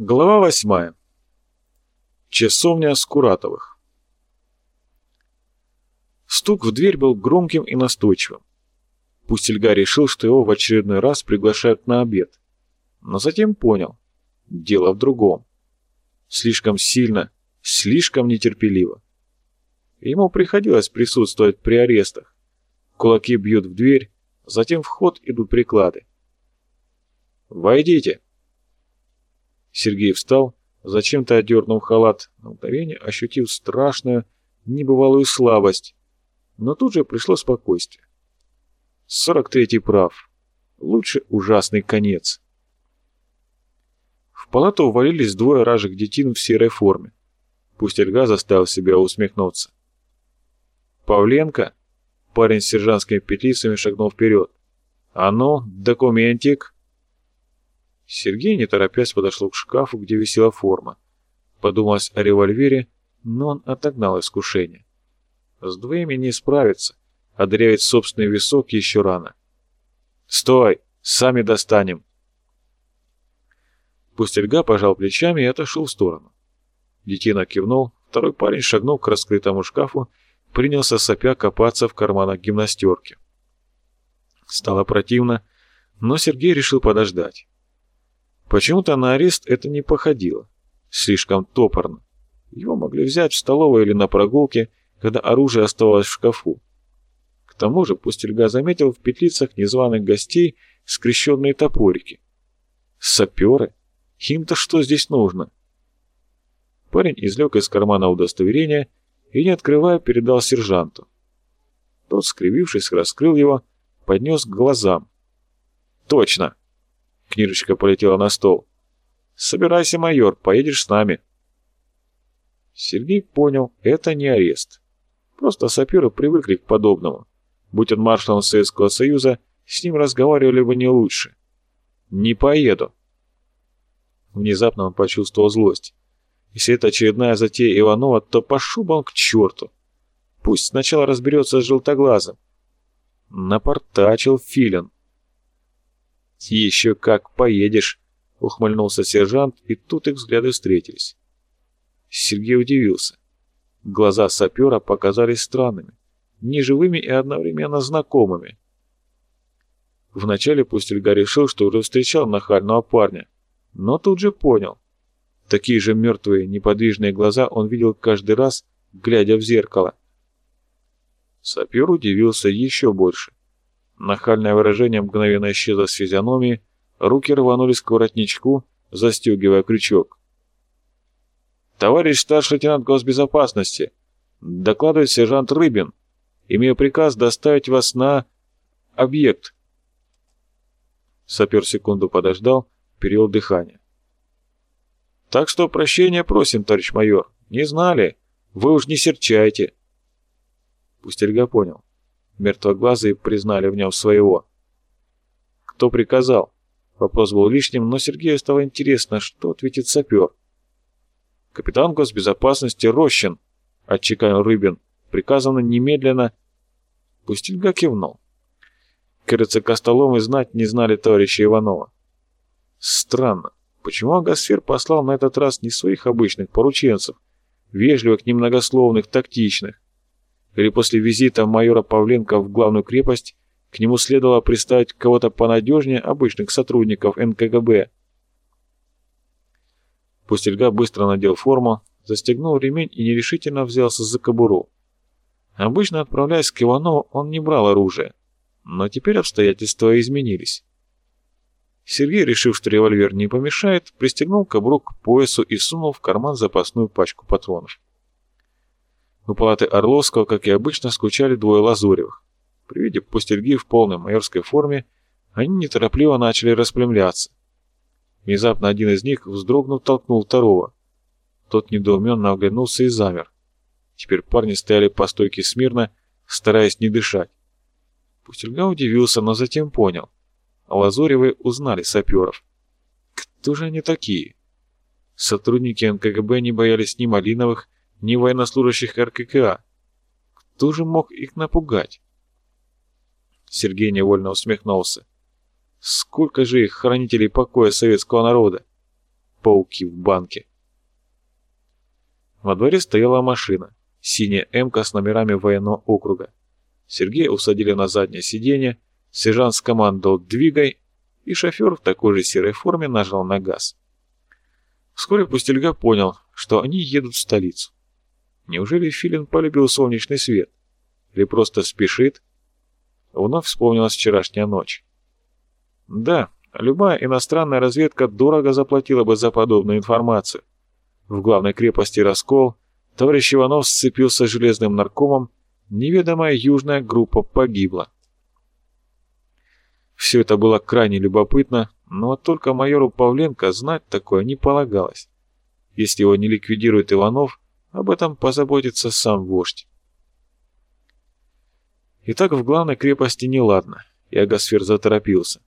Глава восьмая. Часовня Скуратовых. Стук в дверь был громким и настойчивым. Пустельга решил, что его в очередной раз приглашают на обед. Но затем понял. Дело в другом. Слишком сильно, слишком нетерпеливо. Ему приходилось присутствовать при арестах. Кулаки бьют в дверь, затем в ход идут приклады. «Войдите!» Сергей встал, зачем-то одернув халат, на мгновение ощутив страшную, небывалую слабость, но тут же пришло спокойствие. Сорок третий прав. Лучше ужасный конец. В палату увалились двое ражек детин в серой форме. Пусть Ильга заставил себя усмехнуться. Павленко, парень с сержантскими петлицами, шагнул вперед. «А ну, документик!» Сергей, не торопясь, подошел к шкафу, где висела форма. Подумалось о револьвере, но он отогнал искушение. С двоими не справиться, а дырявить собственный висок еще рано. «Стой! Сами достанем!» Пустельга пожал плечами и отошел в сторону. Детина кивнул, второй парень шагнул к раскрытому шкафу, принялся сопя копаться в карманах гимнастерки. Стало противно, но Сергей решил подождать. Почему-то на арест это не походило. Слишком топорно. Его могли взять в столовой или на прогулке, когда оружие оставалось в шкафу. К тому же Пустельга заметил в петлицах незваных гостей скрещенные топорики. Саперы? Им-то что здесь нужно? Парень извлек из кармана удостоверение и, не открывая, передал сержанту. Тот, скривившись, раскрыл его, поднес к глазам. «Точно! Книжечка полетела на стол. «Собирайся, майор, поедешь с нами». Сергей понял, это не арест. Просто саперы привыкли к подобному. Будь он маршалом Советского Союза, с ним разговаривали бы не лучше. «Не поеду». Внезапно он почувствовал злость. Если это очередная затея Иванова, то бы он к черту. Пусть сначала разберется с желтоглазым. Напортачил филин. «Еще как поедешь!» — ухмыльнулся сержант, и тут их взгляды встретились. Сергей удивился. Глаза сапера показались странными, неживыми и одновременно знакомыми. Вначале Пустельга решил, что уже встречал нахального парня, но тут же понял. Такие же мертвые, неподвижные глаза он видел каждый раз, глядя в зеркало. Сапер удивился еще больше. Нахальное выражение мгновенно исчезло с физиономии, руки рванулись к воротничку, застегивая крючок. «Товарищ старший лейтенант госбезопасности, докладывает сержант Рыбин. Имею приказ доставить вас на объект». Сапер секунду подождал, перевел дыхание. «Так что прощения просим, товарищ майор. Не знали. Вы уж не серчайте». Пустельга понял. Мертвоглазые признали в нем своего. Кто приказал? Вопрос был лишним, но Сергею стало интересно, что ответит сапер. «Капитан госбезопасности Рощин», — отчеканил Рыбин, — «приказано немедленно...» Пустильга кивнул. Кажется, Костоломы знать не знали товарища Иванова. Странно, почему Агасфер послал на этот раз не своих обычных порученцев, вежливых, немногословных, тактичных, или после визита майора Павленко в главную крепость к нему следовало представить кого-то понадежнее обычных сотрудников НКГБ. Пустельга быстро надел форму, застегнул ремень и нерешительно взялся за кобуру. Обычно, отправляясь к Иванову, он не брал оружие, но теперь обстоятельства изменились. Сергей, решив, что револьвер не помешает, пристегнул кобуру к поясу и сунул в карман запасную пачку патронов. У палаты Орловского, как и обычно, скучали двое Лазуревых. При виде пустельги в полной майорской форме, они неторопливо начали распрямляться. Внезапно один из них, вздрогнув, толкнул второго. Тот недоуменно оглянулся и замер. Теперь парни стояли по стойке смирно, стараясь не дышать. Пустельга удивился, но затем понял. А Лазуревы узнали саперов. Кто же они такие? Сотрудники НКГБ не боялись ни Малиновых, ни военнослужащих РККА. Кто же мог их напугать? Сергей невольно усмехнулся. Сколько же их хранителей покоя советского народа? пауки в банке. Во дворе стояла машина, синяя «Эмка» с номерами военного округа. Сергея усадили на заднее сиденье, сержант скомандовал «двигай», и шофер в такой же серой форме нажал на газ. Вскоре Пустельга понял, что они едут в столицу. Неужели Филин полюбил солнечный свет? Или просто спешит? Вновь вспомнилась вчерашняя ночь. Да, любая иностранная разведка дорого заплатила бы за подобную информацию. В главной крепости Раскол товарищ Иванов сцепился с железным наркомом, неведомая южная группа погибла. Все это было крайне любопытно, но только майору Павленко знать такое не полагалось. Если его не ликвидирует Иванов, об этом позаботится сам вождь. Итак, в главной крепости неладно, и Агасфер заторопился.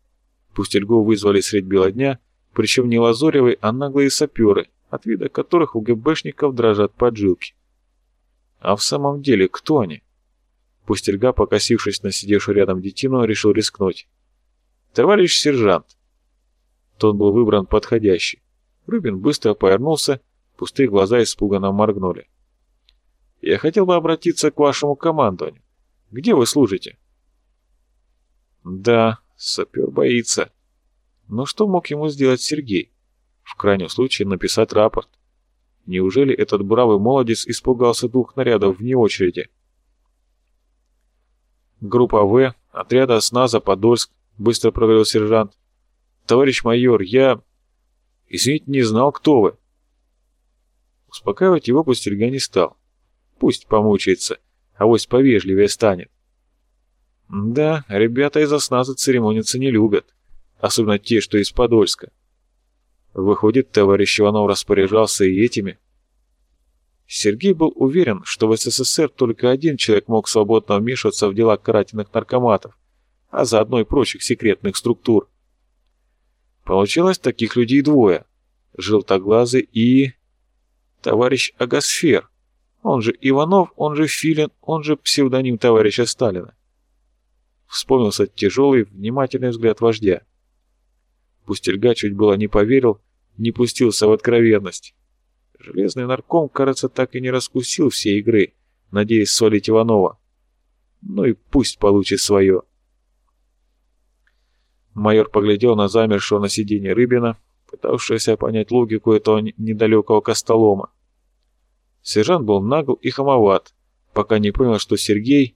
Пустельгу вызвали средь бела дня, причем не лазоревые, а наглые саперы, от вида которых у ГБшников дрожат поджилки. А в самом деле, кто они? Пустельга, покосившись на сидевшую рядом детину, решил рискнуть. «Товарищ сержант!» Тот был выбран подходящий. Рубин быстро повернулся, пустые глаза испуганно моргнули. «Я хотел бы обратиться к вашему командованию. Где вы служите?» «Да, сапер боится. Но что мог ему сделать Сергей? В крайнем случае написать рапорт. Неужели этот бравый молодец испугался двух нарядов вне очереди?» «Группа В, отряда СНАЗа Подольск», — быстро проговорил сержант. «Товарищ майор, я...» «Извините, не знал, кто вы». Успокаивать его Пустельга не стал. Пусть помучается, а вось повежливее станет. Да, ребята из осназа церемониться не любят, особенно те, что из Подольска. Выходит, товарищ Иванов распоряжался и этими. Сергей был уверен, что в СССР только один человек мог свободно вмешиваться в дела карательных наркоматов, а заодно и прочих секретных структур. Получилось таких людей двое. Желтоглазый и... товарищ Агасфер, он же Иванов, он же Филин, он же псевдоним товарища Сталина. Вспомнился тяжелый, внимательный взгляд вождя. Пустельга чуть было не поверил, не пустился в откровенность. Железный нарком, кажется, так и не раскусил все игры, надеясь свалить Иванова. Ну и пусть получит свое. Майор поглядел на замершего на сиденье Рыбина, пытавшегося понять логику этого недалекого костолома. Сержант был нагл и хамоват, пока не понял, что Сергей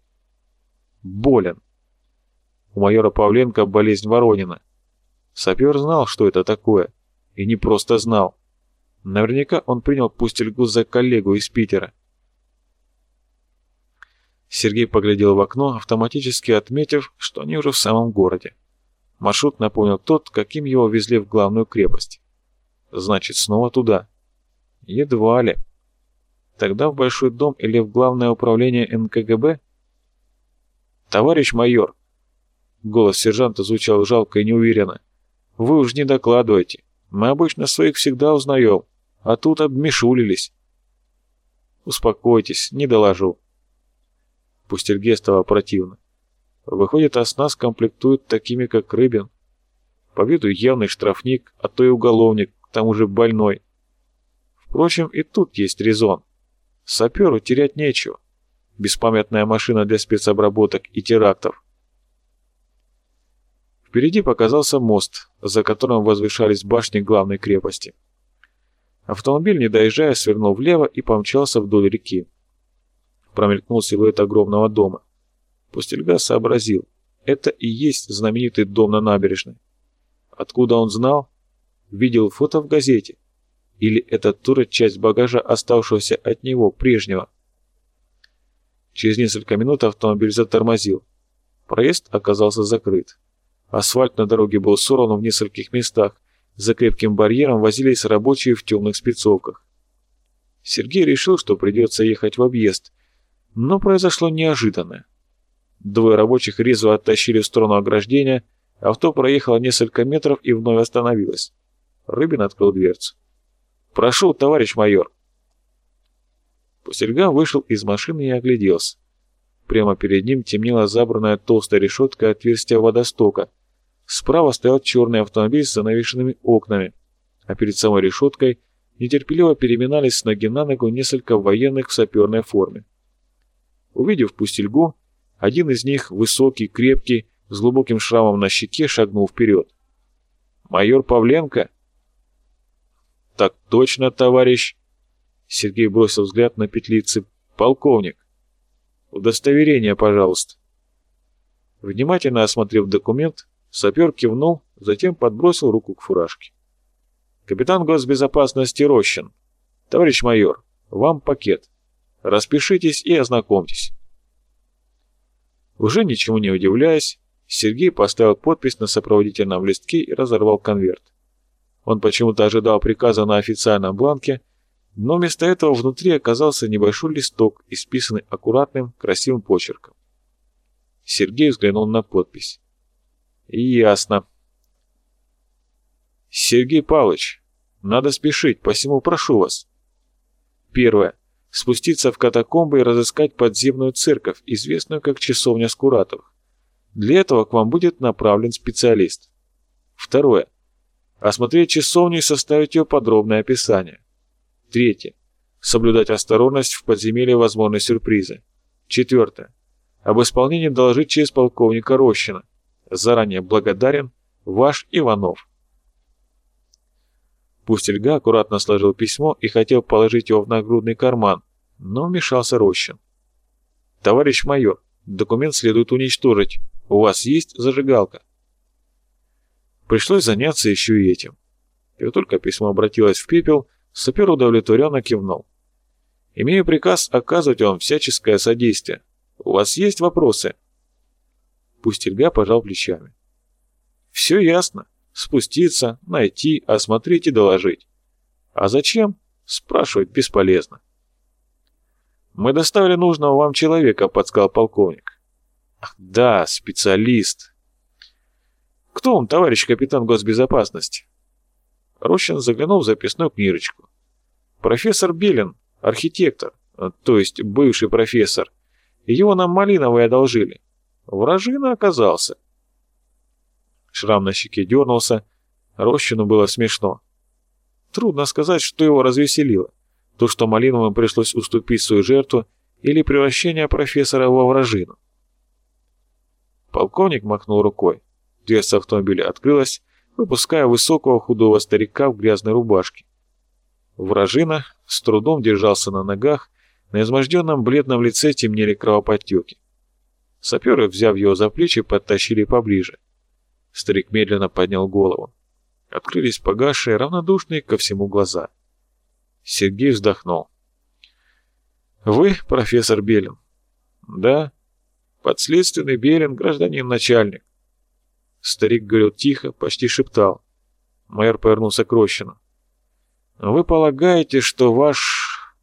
болен. У майора Павленко болезнь Воронина. Сапер знал, что это такое, и не просто знал. Наверняка он принял Пустельгу за коллегу из Питера. Сергей поглядел в окно, автоматически отметив, что они уже в самом городе. Маршрут напомнил тот, каким его везли в главную крепость. Значит, снова туда. Едва ли. Тогда в Большой дом или в Главное управление НКГБ? «Товарищ майор!» Голос сержанта звучал жалко и неуверенно. «Вы уж не докладывайте. Мы обычно своих всегда узнаем. А тут обмешулились. Успокойтесь, не доложу. Пустельге стало противно. Выходит, оснас комплектует такими, как Рыбин. По виду явный штрафник, а то и уголовник, к тому же больной. Впрочем, и тут есть резон. Саперу терять нечего. Беспамятная машина для спецобработок и терактов. Впереди показался мост, за которым возвышались башни главной крепости. Автомобиль, не доезжая, свернул влево и помчался вдоль реки. Промелькнул силуэт огромного дома. Пустельга сообразил. Это и есть знаменитый дом на набережной. Откуда он знал? Видел фото в газете. Или это тоже часть багажа, оставшегося от него, прежнего? Через несколько минут автомобиль затормозил. Проезд оказался закрыт. Асфальт на дороге был сорван в нескольких местах, за крепким барьером возились рабочие в темных спецовках. Сергей решил, что придется ехать в объезд, но произошло неожиданное. Двое рабочих резво оттащили в сторону ограждения, авто проехало несколько метров и вновь остановилось. Рыбин открыл дверцу. «Прошу, товарищ майор!» Пустельга вышел из машины и огляделся. Прямо перед ним темнела забранная толстой решеткой отверстие водостока — Справа стоял черный автомобиль с занавешенными окнами, а перед самой решеткой нетерпеливо переминались с ноги на ногу несколько военных в саперной форме. Увидев пустельгу, один из них, высокий, крепкий, с глубоким шрамом на щеке, шагнул вперед. «Майор Павленко?» «Так точно, товарищ!» Сергей бросил взгляд на петлицы. «Полковник!» «Удостоверение, пожалуйста!» Внимательно осмотрев документ, сапер кивнул, затем подбросил руку к фуражке. «Капитан госбезопасности Рощин. Товарищ майор, вам пакет. Распишитесь и ознакомьтесь». Уже ничему не удивляясь, Сергей поставил подпись на сопроводительном листке и разорвал конверт. Он почему-то ожидал приказа на официальном бланке, но вместо этого внутри оказался небольшой листок, исписанный аккуратным, красивым почерком. Сергей взглянул на подпись. «Ясно. Сергей Павлович, надо спешить, посему прошу вас. Первое. Спуститься в катакомбы и разыскать подземную церковь, известную как Часовня Скуратовых. Для этого к вам будет направлен специалист. Второе. Осмотреть часовню и составить ее подробное описание. Третье. Соблюдать осторожность в подземелье возможной сюрпризы. Четвертое. Об исполнении доложить через полковника Рощина. Заранее благодарен, ваш Иванов. Пустельга аккуратно сложил письмо и хотел положить его в нагрудный карман, но вмешался Рощин. «Товарищ майор, документ следует уничтожить. У вас есть зажигалка?» Пришлось заняться еще и этим. И только письмо обратилось в пепел, сапер удовлетворенно кивнул. «Имею приказ оказывать вам всяческое содействие. У вас есть вопросы?» Пустельга пожал плечами. «Все ясно. Спуститься, найти, осмотреть и доложить. А зачем? Спрашивать бесполезно». «Мы доставили нужного вам человека», — подсказал полковник. «Ах, да, специалист». «Кто он, товарищ капитан госбезопасности?» Рощин заглянул в записную книжечку. «Профессор Белин, архитектор, то есть бывший профессор, его нам Малиновые одолжили. Вражина оказался. Шрам на щеке дернулся. Рощину было смешно. Трудно сказать, что его развеселило. То, что Малиновым пришлось уступить свою жертву, или превращение профессора во вражину. Полковник махнул рукой. Дверца автомобиля открылась, выпуская высокого худого старика в грязной рубашке. Вражина с трудом держался на ногах, на изможденном бледном лице темнели кровоподтеки. Саперы, взяв его за плечи, подтащили поближе. Старик медленно поднял голову. Открылись погасшие, равнодушные ко всему глаза. Сергей вздохнул. «Вы профессор Белин?» «Да». «Подследственный Белин, гражданин-начальник». Старик говорил тихо, почти шептал. Майор повернулся к Рощину. «Вы полагаете, что ваш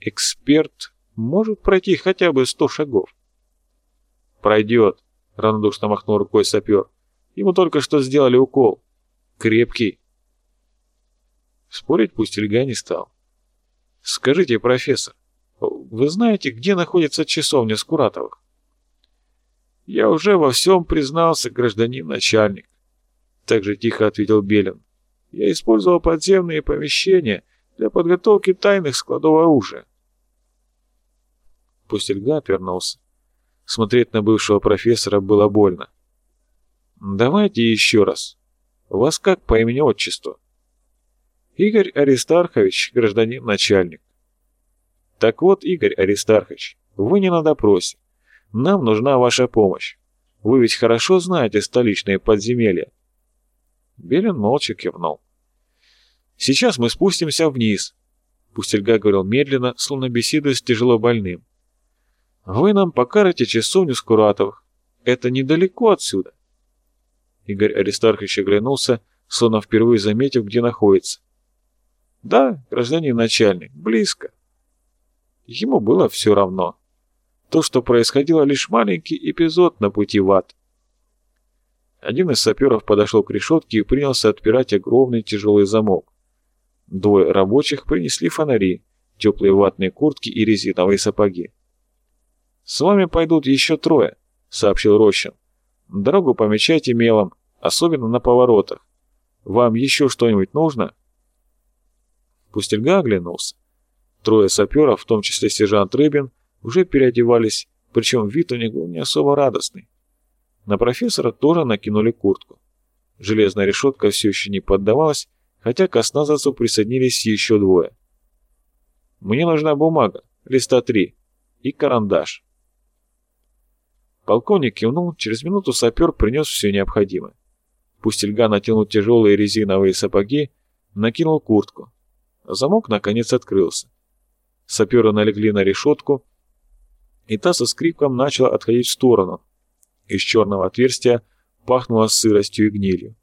эксперт может пройти хотя бы сто шагов. «Пройдет», — равнодушно махнул рукой сапер. «Ему только что сделали укол. Крепкий». Спорить пусть Ильга не стал. «Скажите, профессор, вы знаете, где находится часовня Скуратовых?» «Я уже во всем признался, гражданин начальник», — так же тихо ответил Белин. «Я использовал подземные помещения для подготовки тайных складов оружия. Пустельга отвернулся. Смотреть на бывшего профессора было больно. «Давайте еще раз. Вас как по имени-отчеству?» «Игорь Аристархович, гражданин начальник». «Так вот, Игорь Аристархович, вы не на допросе. Нам нужна ваша помощь. Вы ведь хорошо знаете столичные подземелья». Белин молча кивнул. «Сейчас мы спустимся вниз», — Пустельга говорил медленно, словно беседуя с тяжело больным. Вы нам покажете часовню Скуратовых. Это недалеко отсюда. Игорь Аристархович оглянулся, словно впервые заметив, где находится. Да, гражданин начальник, близко. Ему было все равно. То, что происходило, лишь маленький эпизод на пути в ад. Один из саперов подошел к решетке и принялся отпирать огромный тяжелый замок. Двое рабочих принесли фонари, теплые ватные куртки и резиновые сапоги. «С вами пойдут еще трое», — сообщил Рощин. «Дорогу помечайте мелом, особенно на поворотах. Вам еще что-нибудь нужно?» Пустельга оглянулся. Трое саперов, в том числе сержант Рыбин, уже переодевались, причем вид у них был не особо радостный. На профессора тоже накинули куртку. Железная решетка все еще не поддавалась, хотя к осназовцу присоединились еще двое. «Мне нужна бумага, листа три, и карандаш». Полковник кивнул, через минуту сапер принес все необходимое. Пустельга натянул тяжелые резиновые сапоги, накинул куртку. Замок, наконец, открылся. Саперы налегли на решетку, и та со скрипком начала отходить в сторону. Из черного отверстия пахнуло сыростью и гнилью.